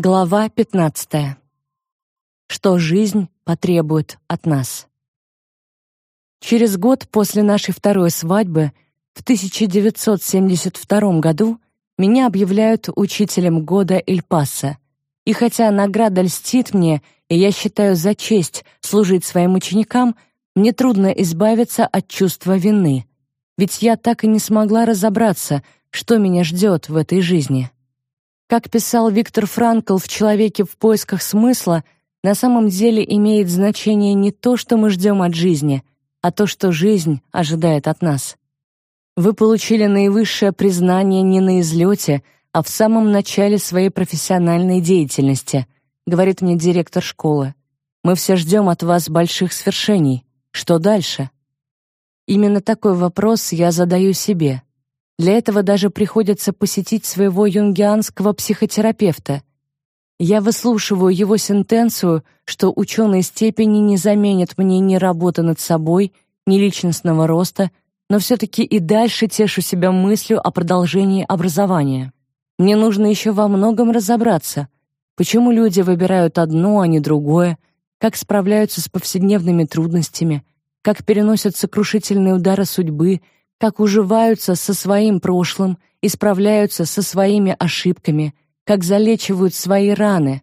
Глава 15. Что жизнь потребует от нас. Через год после нашей второй свадьбы, в 1972 году, меня объявляют учителем года Эль-Пасо. И хотя награда льстит мне, и я считаю за честь служить своим ученикам, мне трудно избавиться от чувства вины. Ведь я так и не смогла разобраться, что меня ждет в этой жизни. Как писал Виктор Франкл в «Человеке в поисках смысла», на самом деле имеет значение не то, что мы ждем от жизни, а то, что жизнь ожидает от нас. Вы получили наивысшее признание не на излете, а в самом начале своей профессиональной деятельности, говорит мне директор школы. Мы все ждем от вас больших свершений. Что дальше? Именно такой вопрос я задаю себе. Для этого даже приходится посетить своего юнгианского психотерапевта. Я выслушиваю его сентенцию, что ученые степени не заменят мне ни работы над собой, ни личностного роста, но все-таки и дальше тешу себя мыслью о продолжении образования. Мне нужно еще во многом разобраться, почему люди выбирают одно, а не другое, как справляются с повседневными трудностями, как переносят сокрушительные удары судьбы — как уживаются со своим прошлым и справляются со своими ошибками, как залечивают свои раны.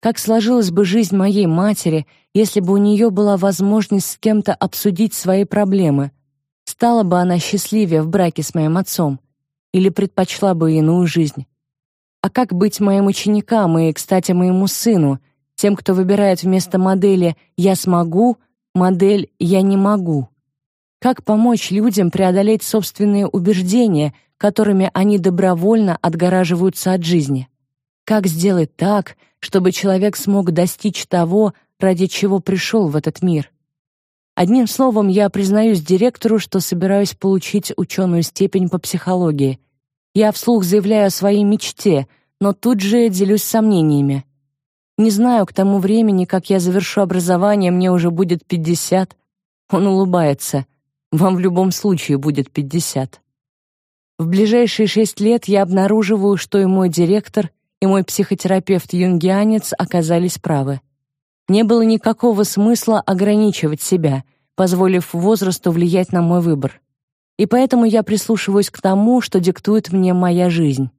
Как сложилась бы жизнь моей матери, если бы у нее была возможность с кем-то обсудить свои проблемы? Стала бы она счастливее в браке с моим отцом или предпочла бы иную жизнь? А как быть моим ученикам и, кстати, моему сыну, тем, кто выбирает вместо модели «я смогу» модель «я не могу»? Как помочь людям преодолеть собственные убеждения, которыми они добровольно отгораживаются от жизни? Как сделать так, чтобы человек смог достичь того, ради чего пришел в этот мир? Одним словом, я признаюсь директору, что собираюсь получить ученую степень по психологии. Я вслух заявляю о своей мечте, но тут же делюсь сомнениями. Не знаю, к тому времени, как я завершу образование, мне уже будет пятьдесят. Он улыбается. Вам в любом случае будет 50. В ближайшие шесть лет я обнаруживаю, что и мой директор, и мой психотерапевт-юнгианец оказались правы. Не было никакого смысла ограничивать себя, позволив возрасту влиять на мой выбор. И поэтому я прислушиваюсь к тому, что диктует мне моя жизнь.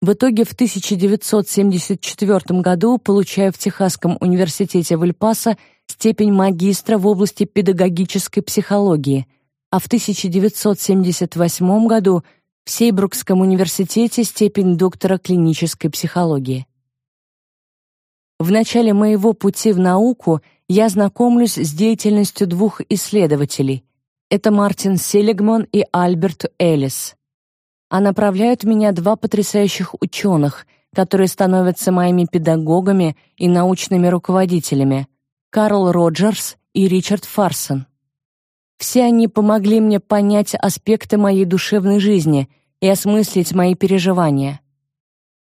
В итоге в 1974 году получаю в Техасском университете в Эль-Пасо степень магистра в области педагогической психологии — а в 1978 году в Сейбрукском университете степень доктора клинической психологии. В начале моего пути в науку я знакомлюсь с деятельностью двух исследователей. Это Мартин Селигман и Альберт Эллис. А направляют меня два потрясающих ученых, которые становятся моими педагогами и научными руководителями: Карл Роджерс и Ричард Фарсон. Все они помогли мне понять аспекты моей душевной жизни и осмыслить мои переживания.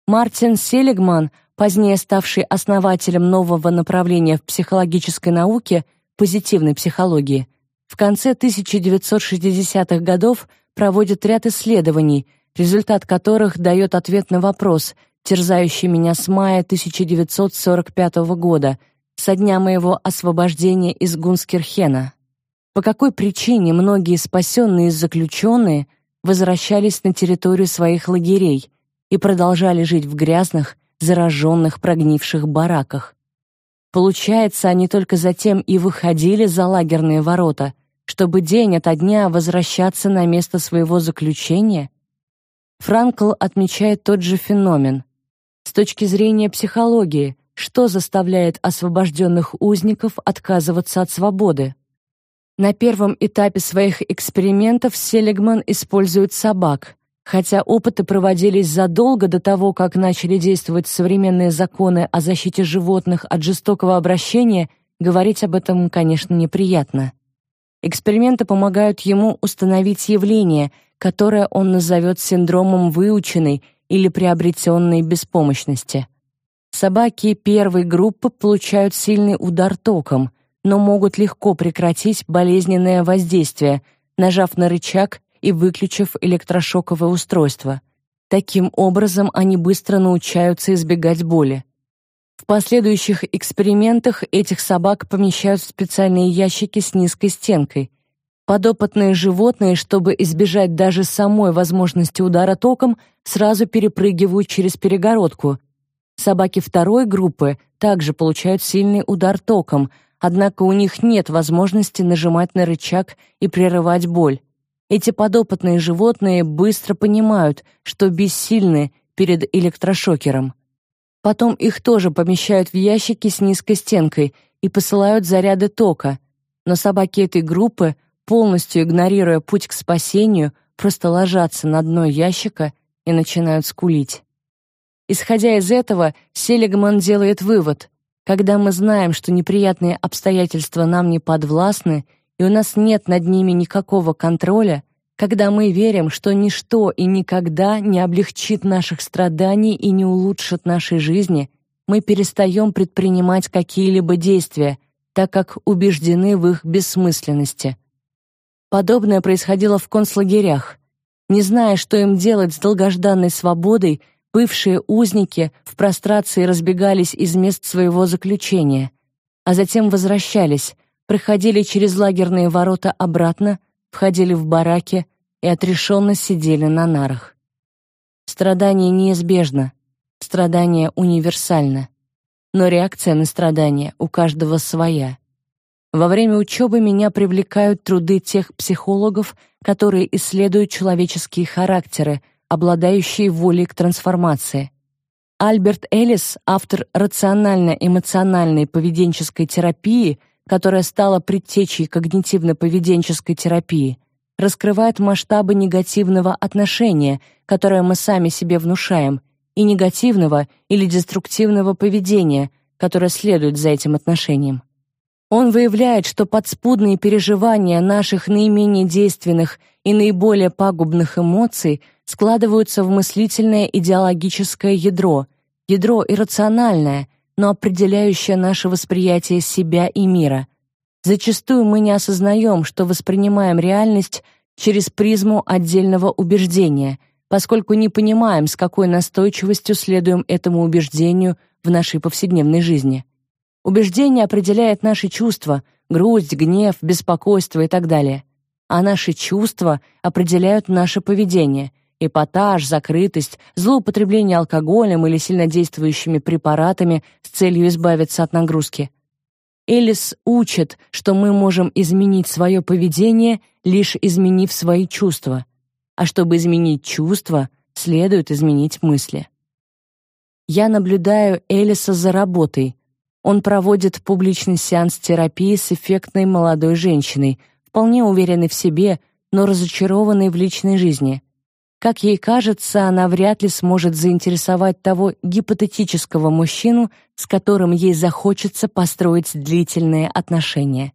Мартин Селигман, позднее ставший основателем нового направления в психологической науке позитивной психологии, в конце 1960-х годов проводит ряд исследований, результат которых дает ответ на вопрос, терзающий меня с мая 1945 года, со дня моего освобождения из Гунскирхена по какой причине многие спасенные заключенные возвращались на территорию своих лагерей и продолжали жить в грязных, зараженных, прогнивших бараках. Получается, они только затем и выходили за лагерные ворота, чтобы день ото дня возвращаться на место своего заключения? Франкл отмечает тот же феномен. С точки зрения психологии, что заставляет освобожденных узников отказываться от свободы? На первом этапе своих экспериментов Селигман использует собак, хотя опыты проводились задолго до того, как начали действовать современные законы о защите животных от жестокого обращения, говорить об этом, конечно, неприятно. Эксперименты помогают ему установить явление, которое он назовет синдромом выученной или приобретенной беспомощности. Собаки первой группы получают сильный удар током — но могут легко прекратить болезненное воздействие, нажав на рычаг и выключив электрошоковое устройство. Таким образом, они быстро научаются избегать боли. В последующих экспериментах этих собак помещают в специальные ящики с низкой стенкой. Подопытные животные, чтобы избежать даже самой возможности удара током, сразу перепрыгивают через перегородку. Собаки второй группы также получают сильный удар током, однако у них нет возможности нажимать на рычаг и прерывать боль. Эти подопытные животные быстро понимают, что бессильны перед электрошокером. Потом их тоже помещают в ящики с низкой стенкой и посылают заряды тока. Но собаки этой группы, полностью игнорируя путь к спасению, просто ложатся на дно ящика и начинают скулить. Исходя из этого, Селигман делает вывод: когда мы знаем, что неприятные обстоятельства нам не подвластны, и у нас нет над ними никакого контроля, когда мы верим, что ничто и никогда не облегчит наших страданий и не улучшит нашей жизни, мы перестаем предпринимать какие-либо действия, так как убеждены в их бессмысленности. Подобное происходило в концлагерях. Не зная, что им делать с долгожданной свободой, бывшие узники в прострации разбегались из мест своего заключения, а затем возвращались, проходили через лагерные ворота обратно, входили в бараки и отрешенно сидели на нарах. Страдание неизбежно, страдание универсально, но реакция на страдание у каждого своя. Во время учебы меня привлекают труды тех психологов, которые исследуют человеческие характеры, обладающие волей к трансформации. Альберт Эллис, автор рационально-эмоциональной поведенческой терапии, которая стала предтечей когнитивно-поведенческой терапии, раскрывает масштабы негативного отношения, которое мы сами себе внушаем, и негативного или деструктивного поведения, которое следует за этим отношением. Он выявляет, что подспудные переживания наших наименее действенных и наиболее пагубных эмоций складываются в мыслительное идеологическое ядро, ядро иррациональное, но определяющее наше восприятие себя и мира. Зачастую мы не осознаем, что воспринимаем реальность через призму отдельного убеждения, поскольку не понимаем, с какой настойчивостью следуем этому убеждению в нашей повседневной жизни. Убеждение определяет наши чувства: грусть, гнев, беспокойство и так далее. А наши чувства определяют наше поведение: эпатаж, закрытость, злоупотребление алкоголем или сильнодействующими препаратами с целью избавиться от нагрузки. Элис учит, что мы можем изменить свое поведение, лишь изменив свои чувства. А чтобы изменить чувства, следует изменить мысли. Я наблюдаю Элиса за работой. Он проводит публичный сеанс терапии с эффектной молодой женщиной, вполне уверенной в себе, но разочарованной в личной жизни. Как ей кажется, она вряд ли сможет заинтересовать того гипотетического мужчину, с которым ей захочется построить длительные отношения.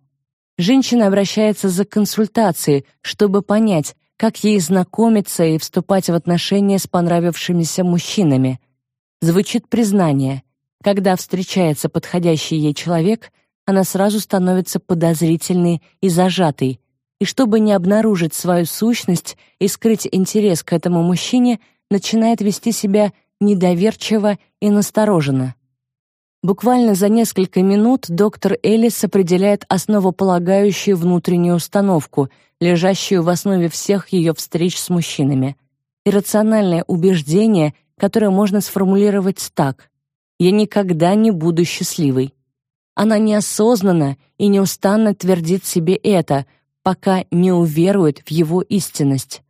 Женщина обращается за консультацией, чтобы понять, как ей знакомиться и вступать в отношения с понравившимися мужчинами. Звучит признание. Когда встречается подходящий ей человек, она сразу становится подозрительной и зажатой, и чтобы не обнаружить свою сущность и скрыть интерес к этому мужчине, начинает вести себя недоверчиво и настороженно. Буквально за несколько минут доктор Элис определяет основополагающую внутреннюю установку, лежащую в основе всех ее встреч с мужчинами. Иррациональное убеждение, которое можно сформулировать так: я никогда не буду счастливой. Она неосознанно и неустанно твердит себе это, пока не уверует в его истинность.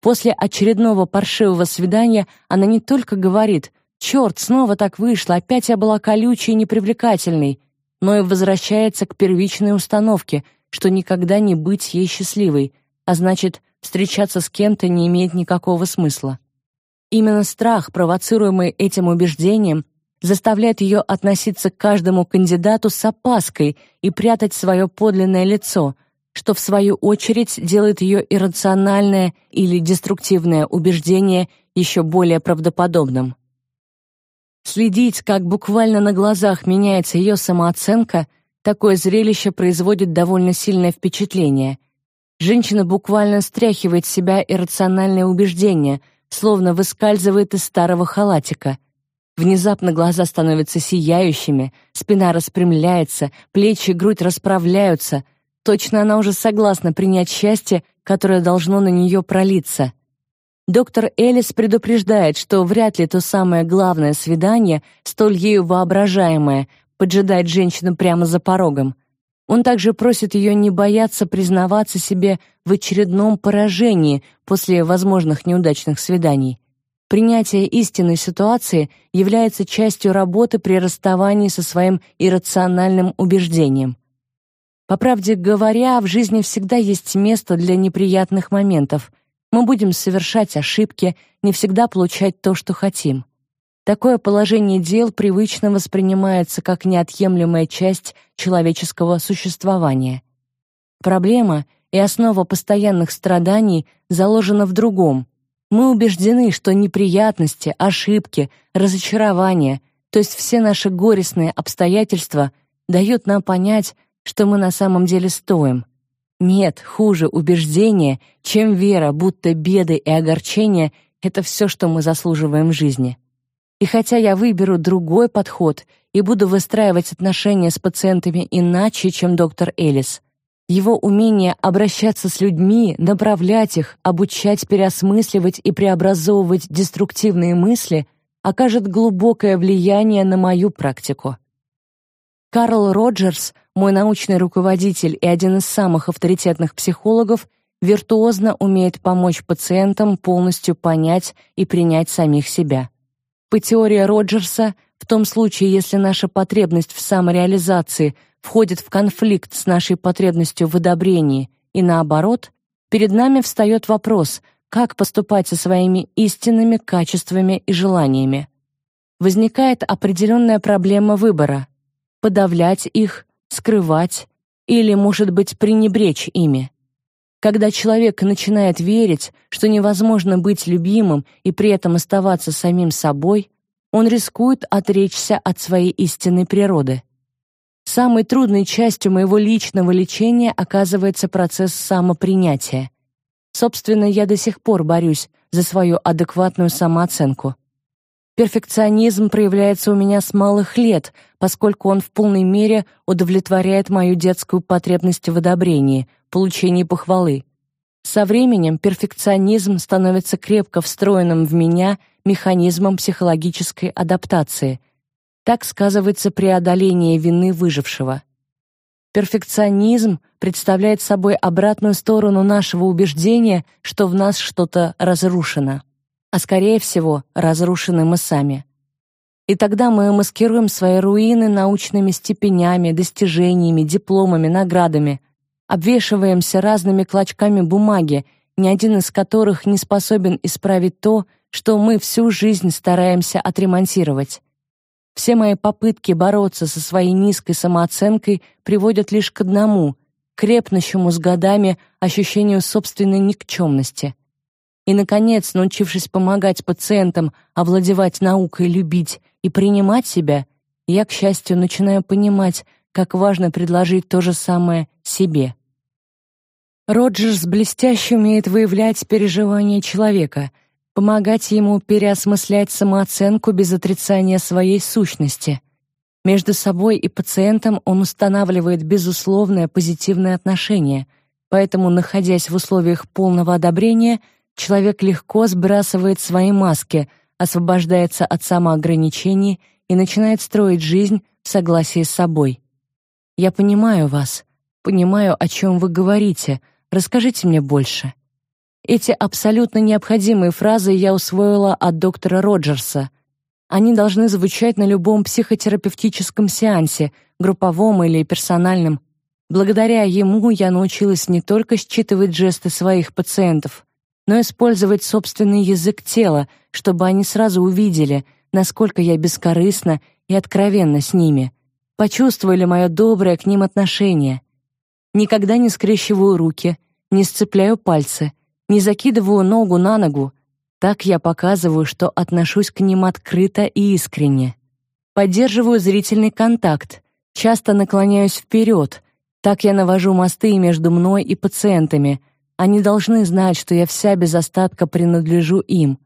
После очередного паршивого свидания она не только говорит «Черт, снова так вышло, опять я была колючей и непривлекательной», но и возвращается к первичной установке, что никогда не быть ей счастливой, а значит, встречаться с кем-то не имеет никакого смысла. Именно страх, провоцируемый этим убеждением, заставляет ее относиться к каждому кандидату с опаской и прятать свое подлинное лицо — что в свою очередь делает ее иррациональное или деструктивное убеждение еще более правдоподобным. Следить, как буквально на глазах меняется ее самооценка, такое зрелище производит довольно сильное впечатление. Женщина буквально стряхивает с себя иррациональное убеждение, словно выскальзывает из старого халатика. Внезапно глаза становятся сияющими, спина распрямляется, плечи и грудь расправляются. Точно она уже согласна принять счастье, которое должно на нее пролиться. Доктор Элис предупреждает, что вряд ли то самое главное свидание, столь ею воображаемое, поджидает женщину прямо за порогом. Он также просит ее не бояться признаваться себе в очередном поражении после возможных неудачных свиданий. Принятие истинной ситуации является частью работы при расставании со своим иррациональным убеждением. По правде говоря, в жизни всегда есть место для неприятных моментов. Мы будем совершать ошибки, не всегда получать то, что хотим. Такое положение дел привычно воспринимается как неотъемлемая часть человеческого существования. Проблема и основа постоянных страданий заложена в другом. Мы убеждены, что неприятности, ошибки, разочарования, то есть все наши горестные обстоятельства дают нам понять, что мы на самом деле стоим. Нет, хуже убеждения, чем вера, будто беды и огорчения — это все, что мы заслуживаем в жизни. И хотя я выберу другой подход и буду выстраивать отношения с пациентами иначе, чем доктор Элис, его умение обращаться с людьми, направлять их, обучать переосмысливать и преобразовывать деструктивные мысли окажет глубокое влияние на мою практику. Карл Роджерс, мой научный руководитель и один из самых авторитетных психологов, виртуозно умеет помочь пациентам полностью понять и принять самих себя. По теории Роджерса, в том случае, если наша потребность в самореализации входит в конфликт с нашей потребностью в одобрении и наоборот, перед нами встает вопрос, как поступать со своими истинными качествами и желаниями. Возникает определенная проблема выбора: подавлять их, скрывать или, может быть, пренебречь ими. Когда человек начинает верить, что невозможно быть любимым и при этом оставаться самим собой, он рискует отречься от своей истинной природы. Самой трудной частью моего личного лечения оказывается процесс самопринятия. Собственно, я до сих пор борюсь за свою адекватную самооценку. Перфекционизм проявляется у меня с малых лет, поскольку он в полной мере удовлетворяет мою детскую потребность в одобрении, получении похвалы. Со временем перфекционизм становится крепко встроенным в меня механизмом психологической адаптации. Так сказывается преодоление вины выжившего. Перфекционизм представляет собой обратную сторону нашего убеждения, что в нас что-то разрушено а скорее всего, разрушены мы сами. И тогда мы маскируем свои руины научными степенями, достижениями, дипломами, наградами, обвешиваемся разными клочками бумаги, ни один из которых не способен исправить то, что мы всю жизнь стараемся отремонтировать. Все мои попытки бороться со своей низкой самооценкой приводят лишь к одному — крепнущему с годами ощущению собственной никчемности. И, наконец, научившись помогать пациентам овладевать наукой любить и принимать себя, я, к счастью, начинаю понимать, как важно предложить то же самое себе. Роджерс блестяще умеет выявлять переживания человека, помогать ему переосмыслять самооценку без отрицания своей сущности. Между собой и пациентом он устанавливает безусловное позитивное отношение, поэтому, находясь в условиях полного одобрения, человек легко сбрасывает свои маски, освобождается от самоограничений и начинает строить жизнь в согласии с собой. Я понимаю вас, понимаю, о чем вы говорите. Расскажите мне больше. Эти абсолютно необходимые фразы я усвоила от доктора Роджерса. Они должны звучать на любом психотерапевтическом сеансе, групповом или персональном. Благодаря ему я научилась не только считывать жесты своих пациентов, но использовать собственный язык тела, чтобы они сразу увидели, насколько я бескорыстна и откровенна с ними, почувствовали мое доброе к ним отношение. Никогда не скрещиваю руки, не сцепляю пальцы, не закидываю ногу на ногу. Так я показываю, что отношусь к ним открыто и искренне. Поддерживаю зрительный контакт, часто наклоняюсь вперед. Так я навожу мосты между мной и пациентами, они должны знать, что я вся без остатка принадлежу им.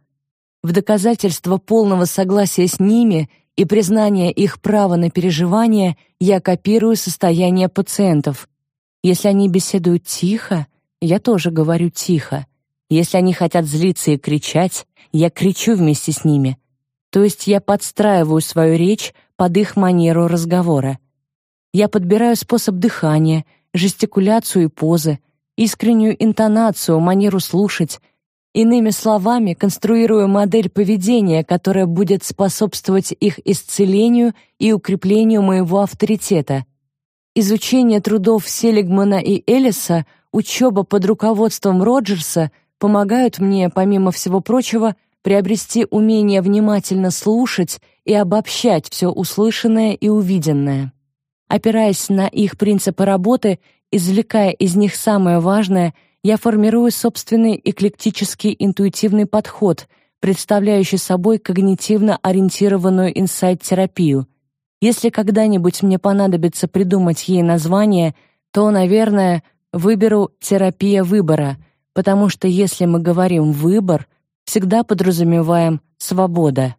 В доказательство полного согласия с ними и признания их права на переживание я копирую состояние пациентов. Если они беседуют тихо, я тоже говорю тихо. Если они хотят злиться и кричать, я кричу вместе с ними. То есть я подстраиваю свою речь под их манеру разговора. Я подбираю способ дыхания, жестикуляцию и позы, искреннюю интонацию, манеру слушать. Иными словами, конструирую модель поведения, которая будет способствовать их исцелению и укреплению моего авторитета. Изучение трудов Селигмана и Эллиса, учеба под руководством Роджерса помогают мне, помимо всего прочего, приобрести умение внимательно слушать и обобщать все услышанное и увиденное. Опираясь на их принципы работы, извлекая из них самое важное, я формирую собственный эклектический интуитивный подход, представляющий собой когнитивно ориентированную инсайт-терапию. Если когда-нибудь мне понадобится придумать ей название, то, наверное, выберу терапия выбора, потому что если мы говорим выбор, всегда подразумеваем свобода.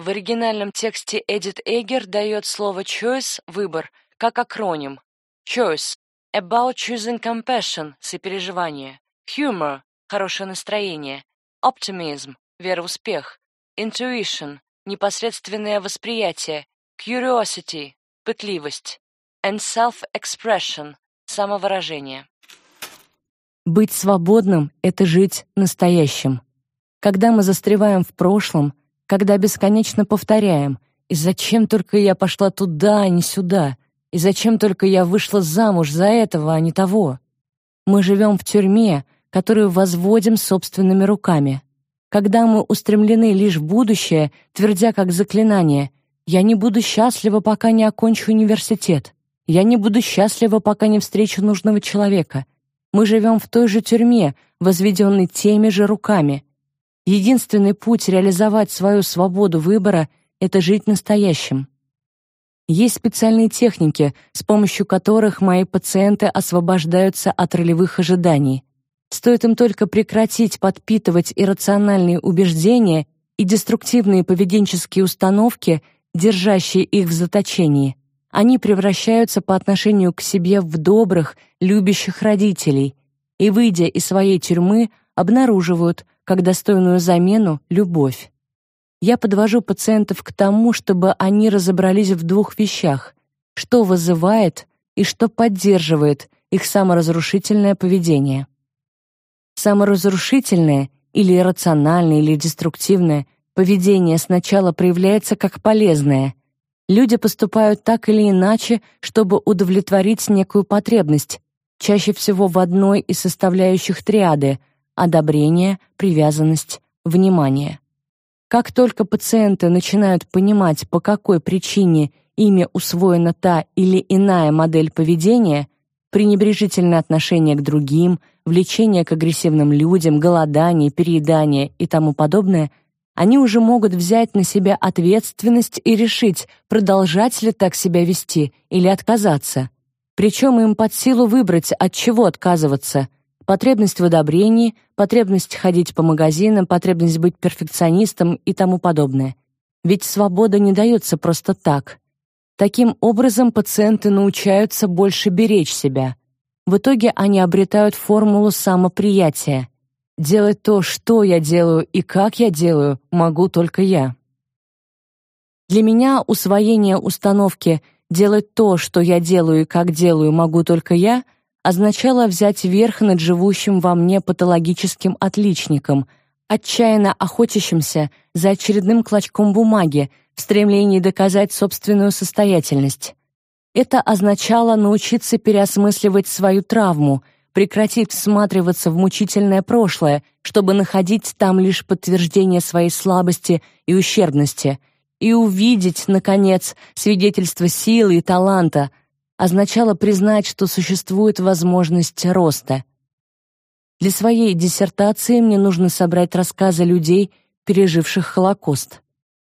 В оригинальном тексте Эдит Эггер дает слово choice выбор как акроним. Choice about choosing compassion сопереживание, humor хорошее настроение, optimism вера в успех, intuition непосредственное восприятие, curiosity пытливость, and self-expression самовыражение. Быть свободным это жить настоящим. Когда мы застреваем в прошлом, когда бесконечно повторяем: "И зачем только я пошла туда, а не сюда? И зачем только я вышла замуж за этого, а не того?" Мы живем в тюрьме, которую возводим собственными руками. Когда мы устремлены лишь в будущее, твердя как заклинание: "Я не буду счастлива, пока не окончу университет. Я не буду счастлива, пока не встречу нужного человека". Мы живем в той же тюрьме, возведенной теми же руками. Единственный путь реализовать свою свободу выбора это жить настоящим. Есть специальные техники, с помощью которых мои пациенты освобождаются от ролевых ожиданий. Стоит им только прекратить подпитывать иррациональные убеждения и деструктивные поведенческие установки, держащие их в заточении. Они превращаются по отношению к себе в добрых, любящих родителей и, выйдя из своей тюрьмы, обнаруживают, как достойную замену любовь. Я подвожу пациентов к тому, чтобы они разобрались в двух вещах: что вызывает и что поддерживает их саморазрушительное поведение. Саморазрушительное или иррациональное или деструктивное поведение сначала проявляется как полезное. Люди поступают так или иначе, чтобы удовлетворить некую потребность, чаще всего в одной из составляющих триады одобрение, привязанность, внимание. Как только пациенты начинают понимать, по какой причине ими усвоена та или иная модель поведения, пренебрежительное отношение к другим, влечение к агрессивным людям, голодание, переедание и тому подобное, они уже могут взять на себя ответственность и решить, продолжать ли так себя вести или отказаться. Причем им под силу выбрать, от чего отказываться – потребность в одобрении, потребность ходить по магазинам, потребность быть перфекционистом и тому подобное. Ведь свобода не дается просто так. Таким образом пациенты научаются больше беречь себя. В итоге они обретают формулу самоприятия. Делать то, что я делаю и как я делаю, могу только я. Для меня усвоение установки делать то, что я делаю и как делаю, могу только я — означало взять верх над живущим во мне патологическим отличником, отчаянно охотящимся за очередным клочком бумаги в стремлении доказать собственную состоятельность. Это означало научиться переосмысливать свою травму, прекратить всматриваться в мучительное прошлое, чтобы находить там лишь подтверждение своей слабости и ущербности, и увидеть, наконец, свидетельство силы и таланта, означало признать, что существует возможность роста. Для своей диссертации мне нужно собрать рассказы людей, переживших Холокост.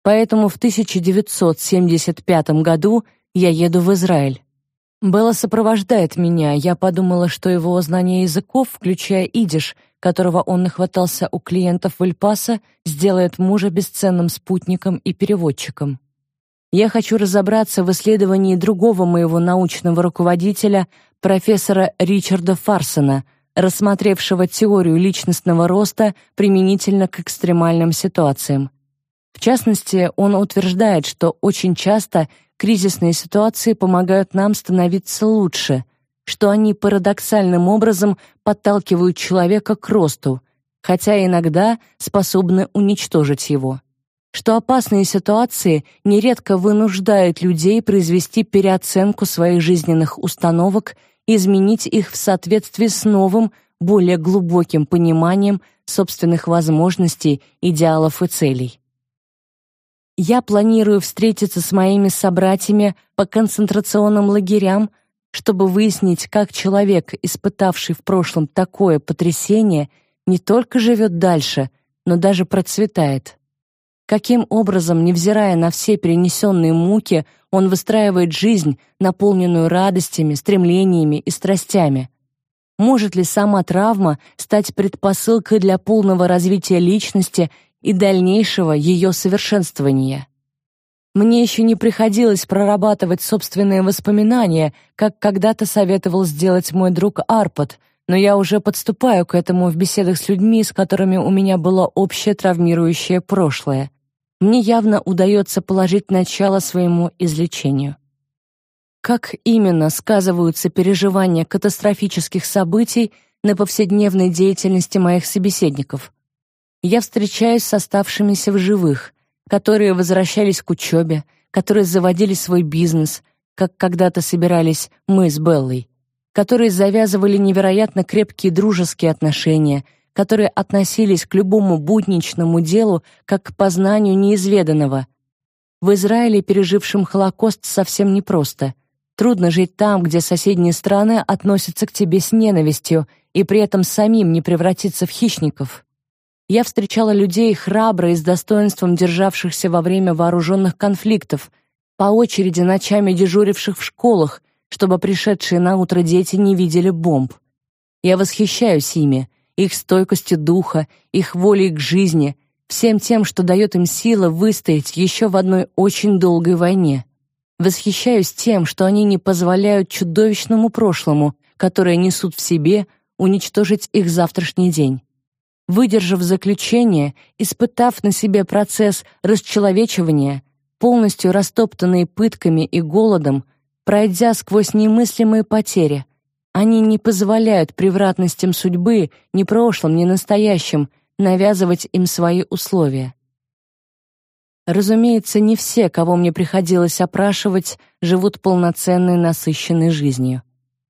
Поэтому в 1975 году я еду в Израиль. Белла сопровождает меня. Я подумала, что его знание языков, включая идиш, которого он нахватался у клиентов в Эль-Пасо, сделает мужа бесценным спутником и переводчиком. Я хочу разобраться в исследовании другого моего научного руководителя, профессора Ричарда Фарсона, рассмотревшего теорию личностного роста применительно к экстремальным ситуациям. В частности, он утверждает, что очень часто кризисные ситуации помогают нам становиться лучше, что они парадоксальным образом подталкивают человека к росту, хотя иногда способны уничтожить его. Что опасные ситуации нередко вынуждают людей произвести переоценку своих жизненных установок и изменить их в соответствии с новым, более глубоким пониманием собственных возможностей, идеалов и целей. Я планирую встретиться с моими собратьями по концентрационным лагерям, чтобы выяснить, как человек, испытавший в прошлом такое потрясение, не только живет дальше, но даже процветает. Каким образом, невзирая на все перенесенные муки, он выстраивает жизнь, наполненную радостями, стремлениями и страстями? Может ли сама травма стать предпосылкой для полного развития личности и дальнейшего ее совершенствования? Мне еще не приходилось прорабатывать собственные воспоминания, как когда-то советовал сделать мой друг Арпад, но я уже подступаю к этому в беседах с людьми, с которыми у меня было общее травмирующее прошлое. Мне явно удается положить начало своему излечению. Как именно сказываются переживания катастрофических событий на повседневной деятельности моих собеседников? Я встречаюсь с оставшимися в живых, которые возвращались к учебе, которые заводили свой бизнес, как когда-то собирались мы с Беллой, которые завязывали невероятно крепкие дружеские отношения, которые относились к любому будничному делу как к познанию неизведанного. В Израиле, пережившем Холокост, совсем непросто. Трудно жить там, где соседние страны относятся к тебе с ненавистью и при этом самим не превратиться в хищников. Я встречала людей храбро и с достоинством державшихся во время вооруженных конфликтов, по очереди ночами дежуривших в школах, чтобы пришедшие на утро дети не видели бомб. Я восхищаюсь ими, их стойкостью духа, их волей к жизни, всем тем, что дает им силы выстоять еще в одной очень долгой войне. Восхищаюсь тем, что они не позволяют чудовищному прошлому, которое несут в себе, уничтожить их завтрашний день. Выдержав заключение, испытав на себе процесс расчеловечивания, полностью растоптанные пытками и голодом, пройдя сквозь немыслимые потери, они не позволяют превратностям судьбы, ни прошлым, ни настоящим, навязывать им свои условия. Разумеется, не все, кого мне приходилось опрашивать, живут полноценной, насыщенной жизнью.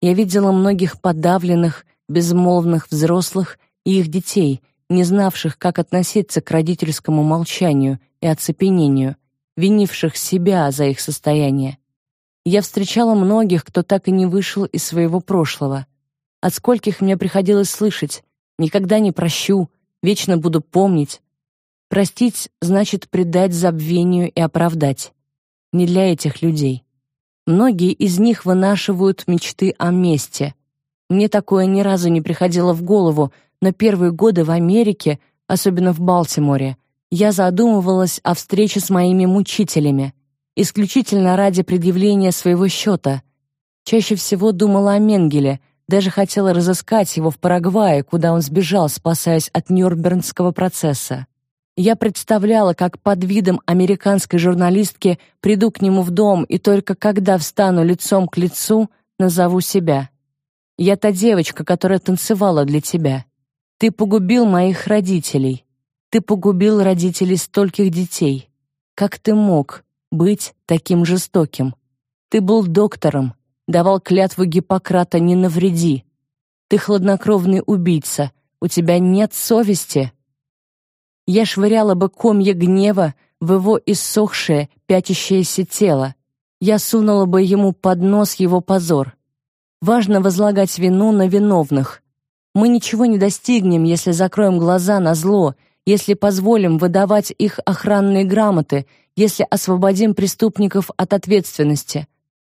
Я видела многих подавленных, безмолвных взрослых и их детей, не знавших, как относиться к родительскому молчанию и оцепенению, винивших себя за их состояние. Я встречала многих, кто так и не вышел из своего прошлого. От скольких мне приходилось слышать «никогда не прощу», «вечно буду помнить». Простить значит предать забвению и оправдать. Не для этих людей. Многие из них вынашивают мечты о мести. Мне такое ни разу не приходило в голову, но первые годы в Америке, особенно в Балтиморе, я задумывалась о встрече с моими мучителями, исключительно ради предъявления своего счета. Чаще всего думала о Менгеле, даже хотела разыскать его в Парагвае, куда он сбежал, спасаясь от Нюрнбергского процесса. Я представляла, как под видом американской журналистки приду к нему в дом и только когда встану лицом к лицу, назову себя. Я та девочка, которая танцевала для тебя. Ты погубил моих родителей. Ты погубил родителей стольких детей. Как ты мог быть таким жестоким? Ты был доктором, давал клятву Гиппократа «не навреди». Ты хладнокровный убийца, у тебя нет совести. Я швыряла бы комья гнева в его иссохшее, пятящееся тело. Я сунула бы ему под нос его позор. Важно возлагать вину на виновных, мы ничего не достигнем, если закроем глаза на зло, если позволим выдавать их охранные грамоты, если освободим преступников от ответственности.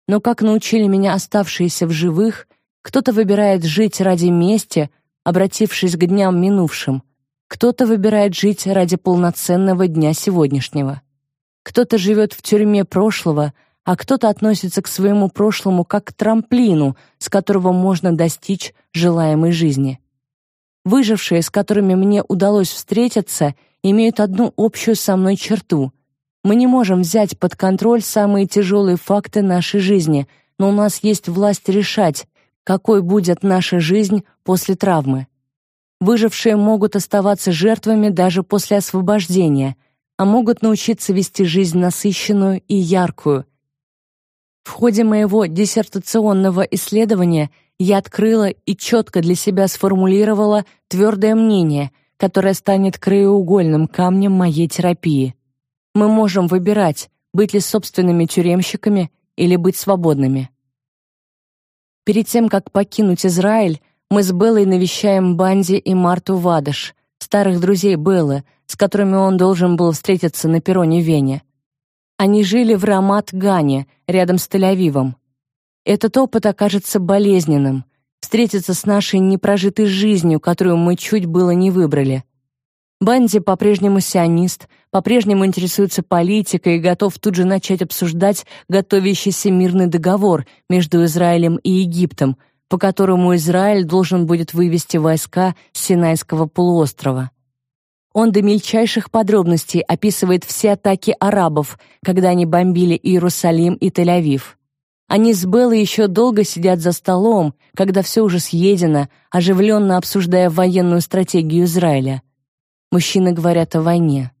Но как научили меня оставшиеся в живых, кто-то выбирает жить ради мести, обратившись к дням минувшим. Кто-то выбирает жить ради полноценного дня сегодняшнего. Кто-то живет в тюрьме прошлого, а кто-то относится к своему прошлому как к трамплину, с которого можно достичь желаемой жизни. Выжившие, с которыми мне удалось встретиться, имеют одну общую со мной черту. Мы не можем взять под контроль самые тяжелые факты нашей жизни, но у нас есть власть решать, какой будет наша жизнь после травмы. Выжившие могут оставаться жертвами даже после освобождения, а могут научиться вести жизнь насыщенную и яркую. В ходе моего диссертационного исследования я открыла и четко для себя сформулировала твердое мнение, которое станет краеугольным камнем моей терапии. Мы можем выбирать, быть ли собственными тюремщиками или быть свободными. Перед тем, как покинуть Израиль, мы с Беллой навещаем Банди и Марту Вадыш, старых друзей Беллы, с которыми он должен был встретиться на перроне в Вене. Они жили в Рамат-Гане, рядом с Тель-Авивом. Этот опыт окажется болезненным, встретиться с нашей непрожитой жизнью, которую мы чуть было не выбрали. Банди по-прежнему сионист, по-прежнему интересуется политикой и готов тут же начать обсуждать готовящийся мирный договор между Израилем и Египтом, по которому Израиль должен будет вывести войска с Синайского полуострова. Он до мельчайших подробностей описывает все атаки арабов, когда они бомбили Иерусалим и Тель-Авив. Они с Беллой еще долго сидят за столом, когда все уже съедено, оживленно обсуждая военную стратегию Израиля. Мужчины говорят о войне.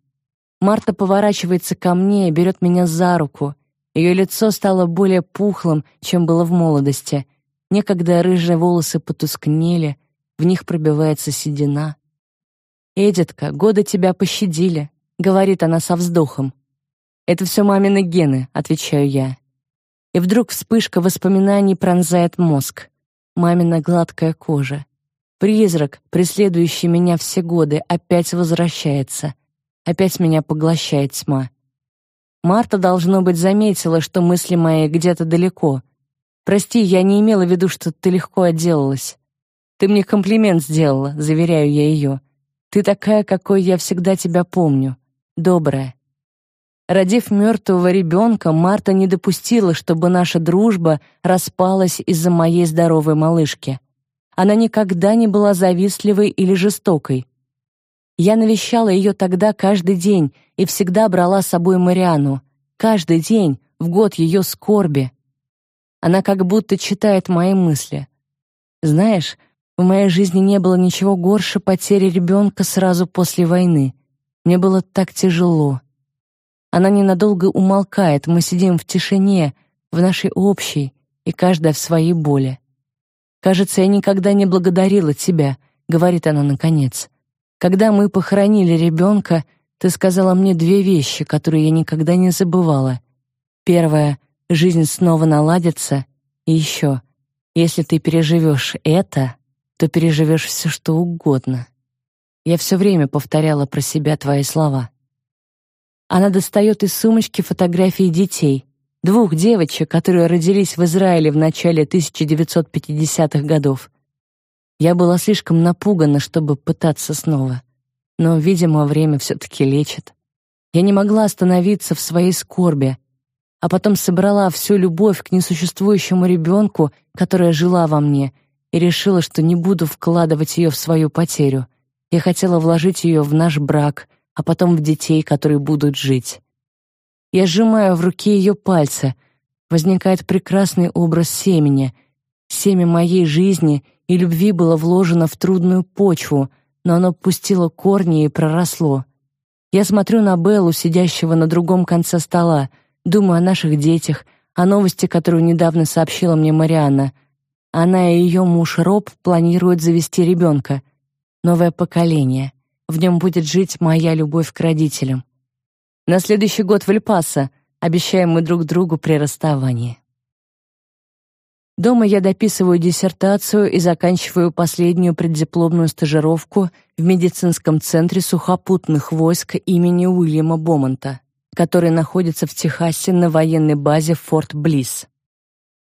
Марта поворачивается ко мне и берет меня за руку. Ее лицо стало более пухлым, чем было в молодости. Некогда рыжие волосы потускнели, в них пробивается седина. «Эдитка, годы тебя пощадили», — говорит она со вздохом. «Это все мамины гены», — отвечаю я. И вдруг вспышка воспоминаний пронзает мозг. Мамина гладкая кожа. Призрак, преследующий меня все годы, опять возвращается. Опять меня поглощает тьма. Марта, должно быть, заметила, что мысли мои где-то далеко. «Прости, я не имела в виду, что ты легко отделалась. Ты мне комплимент сделала», — заверяю я ее. «Ты такая, какой я всегда тебя помню. Добрая». Родив мертвого ребенка, Марта не допустила, чтобы наша дружба распалась из-за моей здоровой малышки. Она никогда не была завистливой или жестокой. Я навещала ее тогда каждый день и всегда брала с собой Мариану. Каждый день, в год ее скорби. Она как будто читает мои мысли. Знаешь, в моей жизни не было ничего горше потери ребенка сразу после войны. Мне было так тяжело. Она ненадолго умолкает, мы сидим в тишине, в нашей общей, и каждая в своей боли. «Кажется, я никогда не благодарила тебя», — говорит она наконец. Когда мы похоронили ребенка, ты сказала мне две вещи, которые я никогда не забывала. Первое — жизнь снова наладится, и еще, если ты переживешь это, то переживешь все, что угодно. Я все время повторяла про себя твои слова. Она достает из сумочки фотографии детей, двух девочек, которые родились в Израиле в начале 1950-х годов. Я была слишком напугана, чтобы пытаться снова. Но, видимо, время все-таки лечит. Я не могла остановиться в своей скорби, а потом собрала всю любовь к несуществующему ребенку, которая жила во мне, и решила, что не буду вкладывать ее в свою потерю. Я хотела вложить ее в наш брак, а потом в детей, которые будут жить. Я сжимаю в руке ее пальцы. Возникает прекрасный образ семени. Семя моей жизни — и любви было вложено в трудную почву, но оно пустило корни и проросло. Я смотрю на Беллу, сидящего на другом конце стола, думаю о наших детях, о новости, которую недавно сообщила мне Марианна. Она и ее муж Роб планируют завести ребенка. Новое поколение. В нем будет жить моя любовь к родителям. На следующий год в Эль-Пасо обещаем мы друг другу при расставании. Дома я дописываю диссертацию и заканчиваю последнюю преддипломную стажировку в медицинском центре сухопутных войск имени Уильяма Бомонта, который находится в Техасе на военной базе Форт Блисс.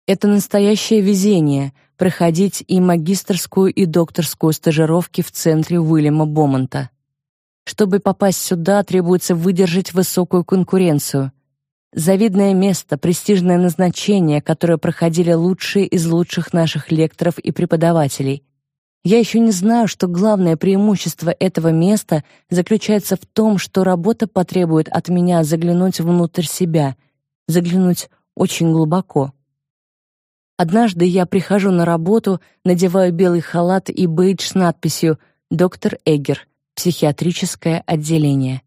Это настоящее везение — проходить и магистерскую, и докторскую стажировки в центре Уильяма Бомонта. Чтобы попасть сюда, требуется выдержать высокую конкуренцию. Завидное место, престижное назначение, которое проходили лучшие из лучших наших лекторов и преподавателей. Я еще не знаю, что главное преимущество этого места заключается в том, что работа потребует от меня заглянуть внутрь себя, заглянуть очень глубоко. Однажды я прихожу на работу, надеваю белый халат и бейдж с надписью «Доктор Эггер», психиатрическое отделение.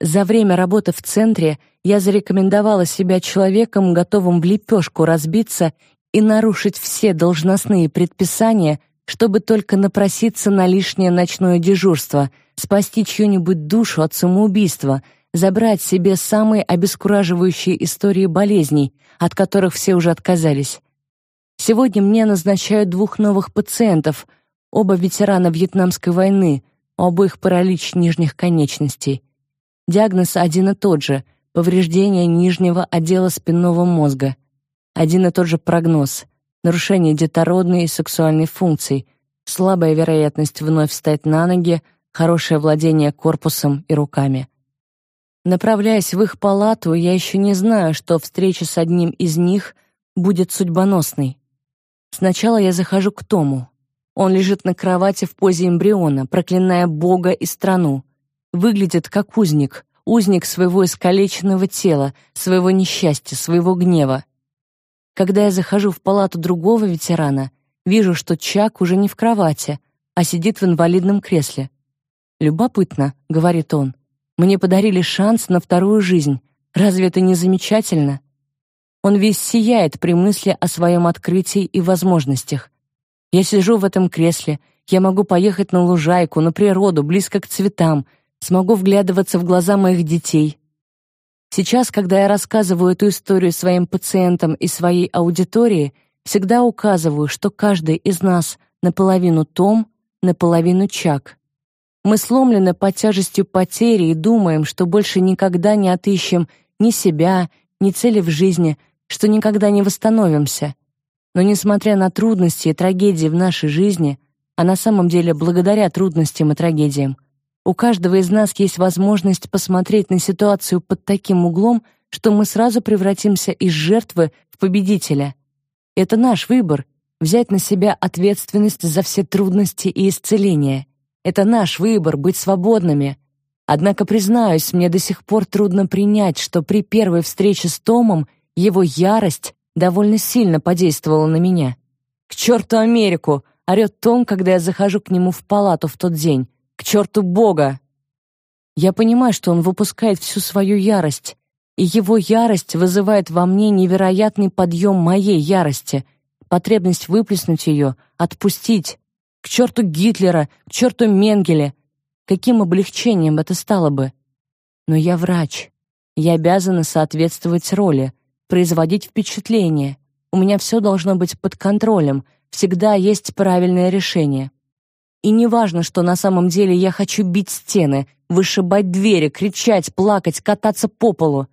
За время работы в центре я зарекомендовала себя человеком, готовым в лепешку разбиться и нарушить все должностные предписания, чтобы только напроситься на лишнее ночное дежурство, спасти чью-нибудь душу от самоубийства, забрать себе самые обескураживающие истории болезней, от которых все уже отказались. Сегодня мне назначают двух новых пациентов, оба ветерана Вьетнамской войны, у обоих паралич нижних конечностей. Диагноз один и тот же — повреждение нижнего отдела спинного мозга. Один и тот же прогноз — нарушение детородной и сексуальной функций, слабая вероятность вновь встать на ноги, хорошее владение корпусом и руками. Направляясь в их палату, я еще не знаю, что встреча с одним из них будет судьбоносной. Сначала я захожу к Тому. Он лежит на кровати в позе эмбриона, проклиная Бога и страну. Выглядит как узник, узник своего искалеченного тела, своего несчастья, своего гнева. Когда я захожу в палату другого ветерана, вижу, что Чак уже не в кровати, а сидит в инвалидном кресле. «Любопытно», — говорит он, — «мне подарили шанс на вторую жизнь. Разве это не замечательно?» Он весь сияет при мысли о своем открытии и возможностях. Я сижу в этом кресле, я могу поехать на лужайку, на природу, близко к цветам, смогу вглядываться в глаза моих детей. Сейчас, когда я рассказываю эту историю своим пациентам и своей аудитории, всегда указываю, что каждый из нас наполовину Том, наполовину Чак. Мы сломлены под тяжестью потери и думаем, что больше никогда не отыщем ни себя, ни цели в жизни, что никогда не восстановимся. Но несмотря на трудности и трагедии в нашей жизни, а на самом деле благодаря трудностям и трагедиям, у каждого из нас есть возможность посмотреть на ситуацию под таким углом, что мы сразу превратимся из жертвы в победителя. Это наш выбор — взять на себя ответственность за все трудности и исцеления. Это наш выбор — быть свободными. Однако, признаюсь, мне до сих пор трудно принять, что при первой встрече с Томом его ярость довольно сильно подействовала на меня. «К черту Америку!» — орет Том, когда я захожу к нему в палату в тот день. «К черту Бога!» Я понимаю, что он выпускает всю свою ярость, и его ярость вызывает во мне невероятный подъем моей ярости, потребность выплеснуть ее, отпустить. К черту Гитлера, к черту Менгеле. Каким облегчением это стало бы? Но я врач. Я обязана соответствовать роли производить впечатление. У меня все должно быть под контролем, всегда есть правильное решение. И не важно, что на самом деле я хочу бить стены, вышибать двери, кричать, плакать, кататься по полу.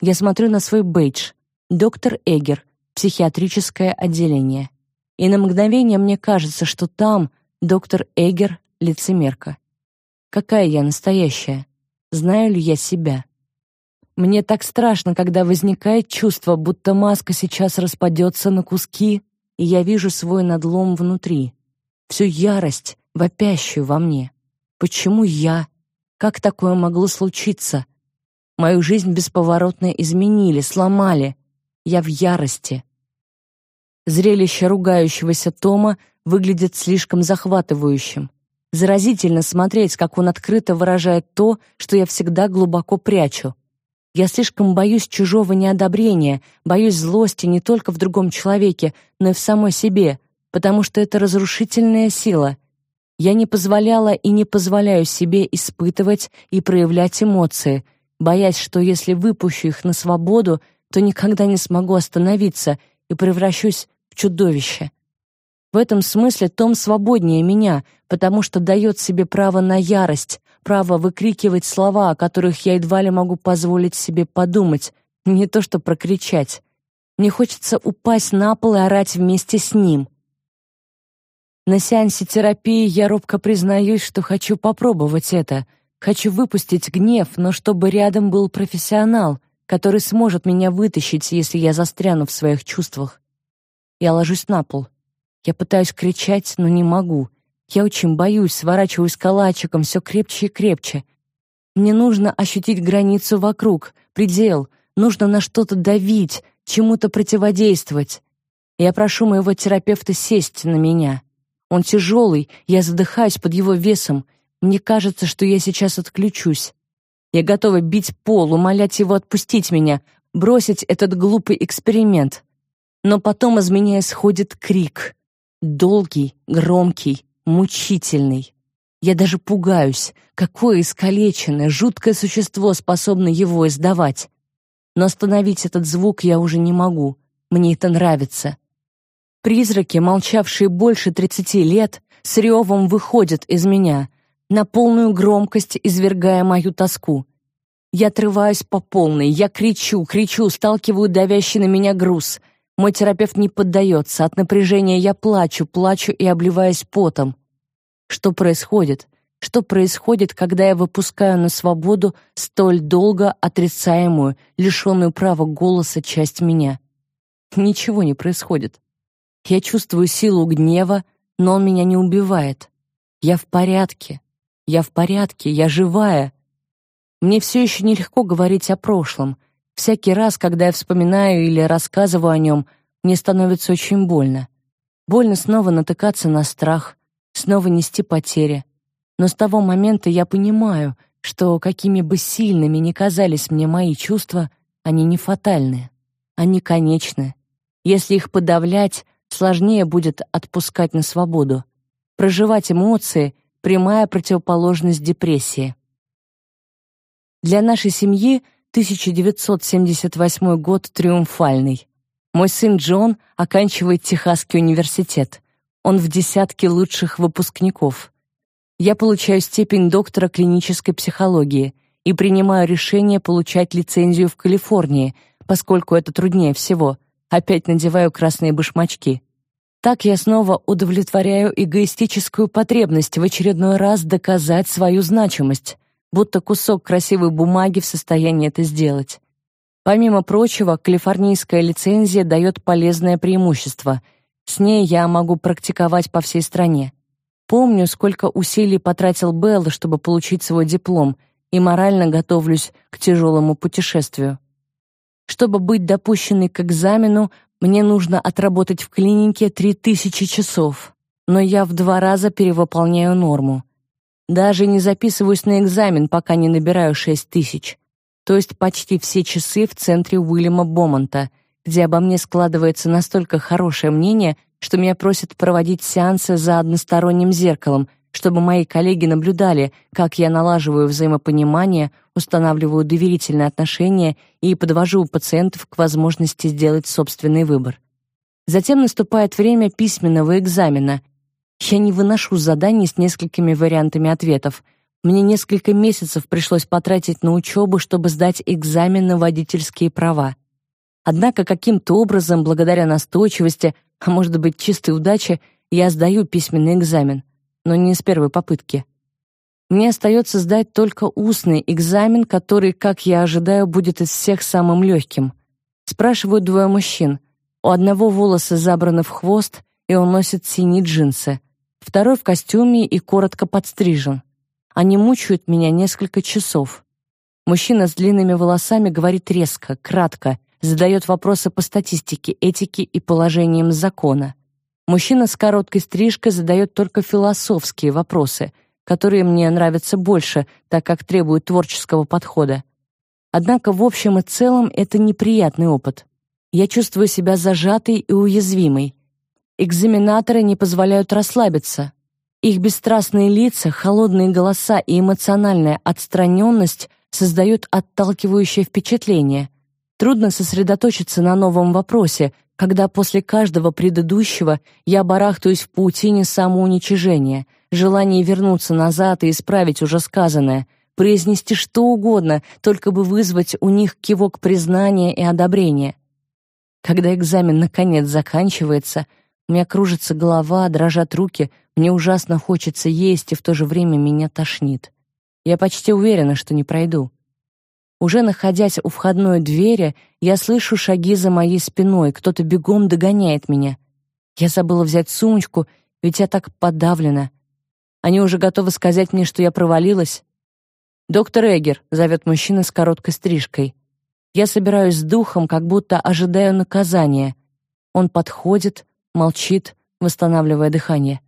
Я смотрю на свой бейдж. Доктор Эггер, психиатрическое отделение. И на мгновение мне кажется, что там доктор Эггер — лицемерка. Какая я настоящая? Знаю ли я себя? Мне так страшно, когда возникает чувство, будто маска сейчас распадется на куски, и я вижу свой надлом внутри. Всю ярость, вопящую во мне. Почему я? Как такое могло случиться? Мою жизнь бесповоротно изменили, сломали. Я в ярости. Зрелище ругающегося Тома выглядит слишком захватывающим. Заразительно смотреть, как он открыто выражает то, что я всегда глубоко прячу. Я слишком боюсь чужого неодобрения, боюсь злости не только в другом человеке, но и в самой себе, потому что это разрушительная сила. Я не позволяла и не позволяю себе испытывать и проявлять эмоции, боясь, что если выпущу их на свободу, то никогда не смогу остановиться и превращусь в чудовище. В этом смысле Том свободнее меня, потому что дает себе право на ярость, право выкрикивать слова, о которых я едва ли могу позволить себе подумать, не то что прокричать. Мне хочется упасть на пол и орать вместе с ним. На сеансе терапии я робко признаюсь, что хочу попробовать это. Хочу выпустить гнев, но чтобы рядом был профессионал, который сможет меня вытащить, если я застряну в своих чувствах. Я ложусь на пол. Я пытаюсь кричать, но не могу. Я очень боюсь, сворачиваюсь калачиком все крепче и крепче. Мне нужно ощутить границу вокруг, предел. Нужно на что-то давить, чему-то противодействовать. Я прошу моего терапевта сесть на меня. Он тяжелый, я задыхаюсь под его весом. Мне кажется, что я сейчас отключусь. Я готова бить пол, умолять его отпустить меня, бросить этот глупый эксперимент. Но потом из меня исходит крик. Долгий, громкий, мучительный. Я даже пугаюсь, какое искалеченное, жуткое существо способно его издавать. Но остановить этот звук я уже не могу. Мне это нравится. Призраки, молчавшие больше тридцати лет, с ревом выходят из меня, на полную громкость извергая мою тоску. Я отрываюсь по полной, я кричу, кричу, сталкиваю давящий на меня груз. Мой терапевт не поддается, от напряжения я плачу, плачу и обливаюсь потом. Что происходит? Что происходит, когда я выпускаю на свободу столь долго отрицаемую, лишенную права голоса часть меня? Ничего не происходит. Я чувствую силу гнева, но он меня не убивает. Я в порядке. Я в порядке, я живая. Мне все еще нелегко говорить о прошлом. Всякий раз, когда я вспоминаю или рассказываю о нем, мне становится очень больно. Больно снова натыкаться на страх, снова нести потери. Но с того момента я понимаю, что какими бы сильными ни казались мне мои чувства, они не фатальны. Они конечны. Если их подавлять, сложнее будет отпускать на свободу. Проживать эмоции — прямая противоположность депрессии. Для нашей семьи 1978 год триумфальный. Мой сын Джон оканчивает Техасский университет. Он в десятке лучших выпускников. Я получаю степень доктора клинической психологии и принимаю решение получать лицензию в Калифорнии, поскольку это труднее всего — Опять надеваю красные башмачки. Так я снова удовлетворяю эгоистическую потребность в очередной раз доказать свою значимость, будто кусок красивой бумаги в состоянии это сделать. Помимо прочего, калифорнийская лицензия дает полезное преимущество. С ней я могу практиковать по всей стране. Помню, сколько усилий потратил Белл, чтобы получить свой диплом, и морально готовлюсь к тяжелому путешествию. Чтобы быть допущенной к экзамену, мне нужно отработать в клинике 3000 часов, но я в два раза перевыполняю норму. Даже не записываюсь на экзамен, пока не набираю 6000. То есть почти все часы в центре Уильяма Бомонта, где обо мне складывается настолько хорошее мнение, что меня просят проводить сеансы за односторонним зеркалом — чтобы мои коллеги наблюдали, как я налаживаю взаимопонимание, устанавливаю доверительные отношения и подвожу пациентов к возможности сделать собственный выбор. Затем наступает время письменного экзамена. Я не выношу заданий с несколькими вариантами ответов. Мне несколько месяцев пришлось потратить на учебу, чтобы сдать экзамен на водительские права. Однако каким-то образом, благодаря настойчивости, а может быть чистой удаче, я сдаю письменный экзамен но не с первой попытки. Мне остается сдать только устный экзамен, который, как я ожидаю, будет из всех самым легким. Спрашивают двое мужчин. У одного волосы забраны в хвост, и он носит синие джинсы. Второй в костюме и коротко подстрижен. Они мучают меня несколько часов. Мужчина с длинными волосами говорит резко, кратко, задает вопросы по статистике, этике и положениям закона. Мужчина с короткой стрижкой задает только философские вопросы, которые мне нравятся больше, так как требуют творческого подхода. Однако в общем и целом это неприятный опыт. Я чувствую себя зажатой и уязвимой. Экзаменаторы не позволяют расслабиться. Их бесстрастные лица, холодные голоса и эмоциональная отстраненность создают отталкивающее впечатление. Трудно сосредоточиться на новом вопросе, когда после каждого предыдущего я барахтаюсь в паутине самоуничижения, желание вернуться назад и исправить уже сказанное, произнести что угодно, только бы вызвать у них кивок признания и одобрения. Когда экзамен наконец заканчивается, у меня кружится голова, дрожат руки, мне ужасно хочется есть, и в то же время меня тошнит. Я почти уверена, что не пройду. Уже находясь у входной двери, я слышу шаги за моей спиной, кто-то бегом догоняет меня. Я забыла взять сумочку, ведь я так подавлена. Они уже готовы сказать мне, что я провалилась. «Доктор Эггер», — зовет мужчина с короткой стрижкой. Я собираюсь с духом, как будто ожидаю наказания. Он подходит, молчит, восстанавливая дыхание.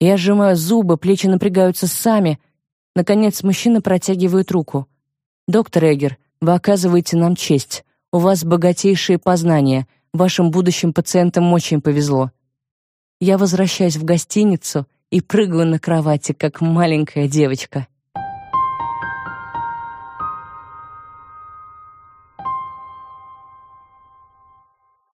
Я сжимаю зубы, плечи напрягаются сами. Наконец мужчина протягивает руку. «Доктор Эггер, вы оказываете нам честь. У вас богатейшие познания. Вашим будущим пациентам очень повезло». Я возвращаюсь в гостиницу и прыгаю на кровати, как маленькая девочка.